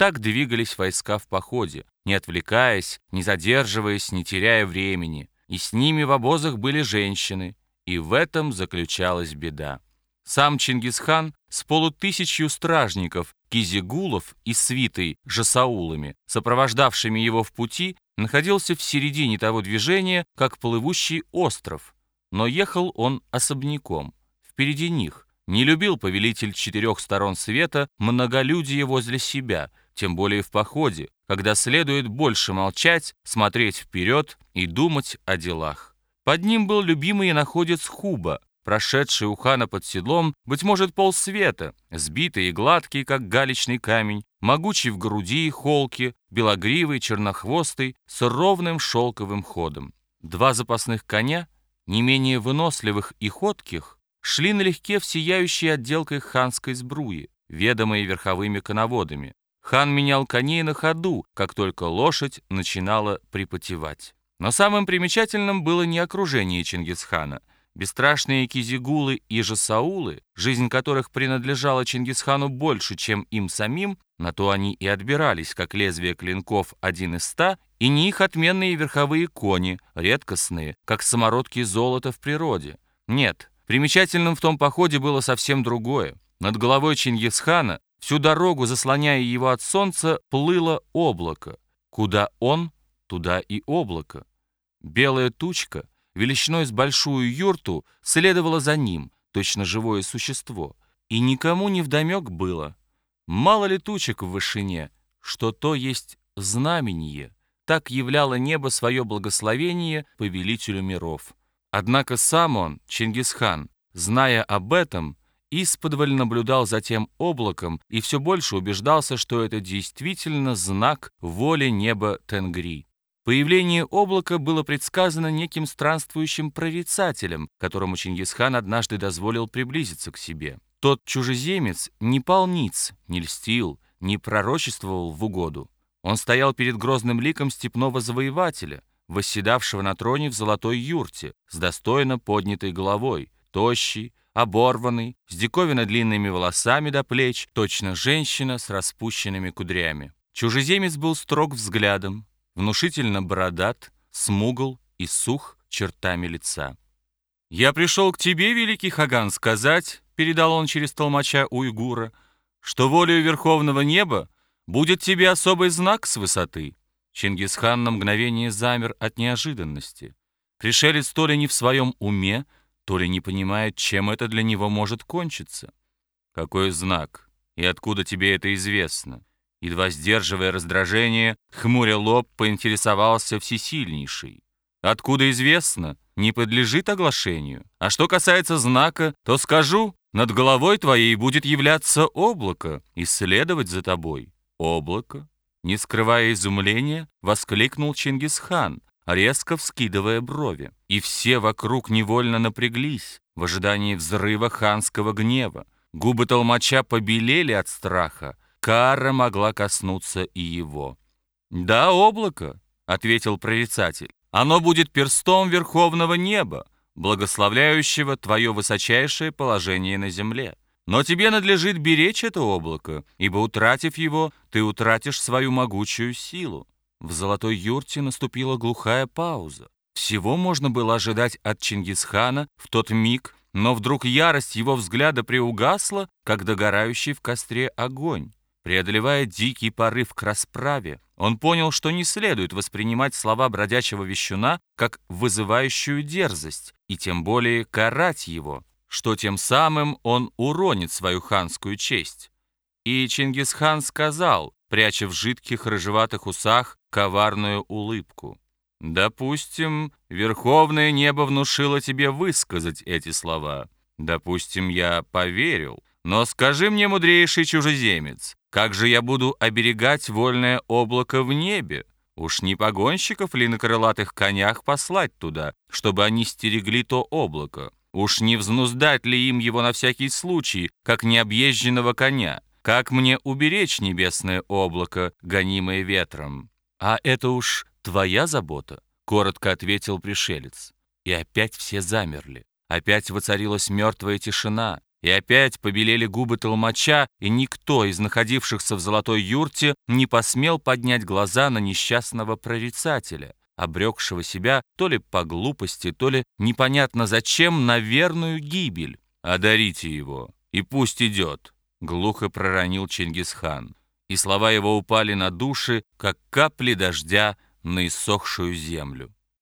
Так двигались войска в походе, не отвлекаясь, не задерживаясь, не теряя времени. И с ними в обозах были женщины, и в этом заключалась беда. Сам Чингисхан с полутысячью стражников, кизигулов и свитой жасаулами, сопровождавшими его в пути, находился в середине того движения, как плывущий остров. Но ехал он особняком, впереди них. Не любил повелитель четырех сторон света многолюдие возле себя, тем более в походе, когда следует больше молчать, смотреть вперед и думать о делах. Под ним был любимый находец Хуба, прошедший у хана под седлом, быть может, полсвета, сбитый и гладкий, как галечный камень, могучий в груди и холке, белогривый, чернохвостый, с ровным шелковым ходом. Два запасных коня, не менее выносливых и ходких, шли налегке в сияющей отделкой ханской сбруи, ведомой верховыми коноводами. Хан менял коней на ходу, как только лошадь начинала припотевать. Но самым примечательным было не окружение Чингисхана. Бесстрашные кизигулы и жасаулы, жизнь которых принадлежала Чингисхану больше, чем им самим, на то они и отбирались, как лезвие клинков один из ста, и не их отменные верховые кони, редкостные, как самородки золота в природе. Нет, примечательным в том походе было совсем другое. Над головой Чингисхана, всю дорогу заслоняя его от солнца, плыло облако. Куда он, туда и облако. Белая тучка — величиной с большую юрту, следовало за ним, точно живое существо. И никому не вдомек было. Мало ли тучек в вышине, что то есть знамение. Так являло небо свое благословение повелителю миров. Однако сам он, Чингисхан, зная об этом, исподволь наблюдал за тем облаком и все больше убеждался, что это действительно знак воли неба Тенгри. Появление облака было предсказано неким странствующим прорицателем, которому Чингисхан однажды дозволил приблизиться к себе. Тот чужеземец не пал ниц, не льстил, не пророчествовал в угоду. Он стоял перед грозным ликом степного завоевателя, восседавшего на троне в золотой юрте, с достойно поднятой головой, тощий, оборванный, с диковинно длинными волосами до плеч, точно женщина с распущенными кудрями. Чужеземец был строг взглядом, внушительно бородат, смугл и сух чертами лица. «Я пришел к тебе, великий Хаган, сказать, — передал он через толмача уйгура, — что волею верховного неба будет тебе особый знак с высоты». Чингисхан на мгновение замер от неожиданности. Пришелец то ли не в своем уме, то ли не понимает, чем это для него может кончиться. «Какой знак? И откуда тебе это известно?» Едва сдерживая раздражение, хмуря лоб, поинтересовался всесильнейший. «Откуда известно? Не подлежит оглашению. А что касается знака, то скажу, над головой твоей будет являться облако и следовать за тобой. Облако?» Не скрывая изумления, воскликнул Чингисхан, резко вскидывая брови. И все вокруг невольно напряглись в ожидании взрыва ханского гнева. Губы толмача побелели от страха, Кара могла коснуться и его. «Да, облако», — ответил прорицатель, — «оно будет перстом верховного неба, благословляющего твое высочайшее положение на земле. Но тебе надлежит беречь это облако, ибо, утратив его, ты утратишь свою могучую силу». В золотой юрте наступила глухая пауза. Всего можно было ожидать от Чингисхана в тот миг, но вдруг ярость его взгляда приугасла, как догорающий в костре огонь. Преодолевая дикий порыв к расправе, он понял, что не следует воспринимать слова бродячего вещуна как вызывающую дерзость, и тем более карать его, что тем самым он уронит свою ханскую честь. И Чингисхан сказал, пряча в жидких рыжеватых усах коварную улыбку. «Допустим, Верховное Небо внушило тебе высказать эти слова. Допустим, я поверил. Но скажи мне, мудрейший чужеземец, как же я буду оберегать вольное облако в небе? Уж не погонщиков ли на крылатых конях послать туда, чтобы они стерегли то облако? Уж не взнуздать ли им его на всякий случай, как необъезженного коня? Как мне уберечь небесное облако, гонимое ветром? А это уж твоя забота, коротко ответил пришелец. И опять все замерли. Опять воцарилась мертвая тишина. И опять побелели губы толмача, и никто из находившихся в золотой юрте не посмел поднять глаза на несчастного прорицателя, обрекшего себя то ли по глупости, то ли непонятно зачем на верную гибель. «Одарите его, и пусть идет», — глухо проронил Чингисхан. И слова его упали на души, как капли дождя на иссохшую землю.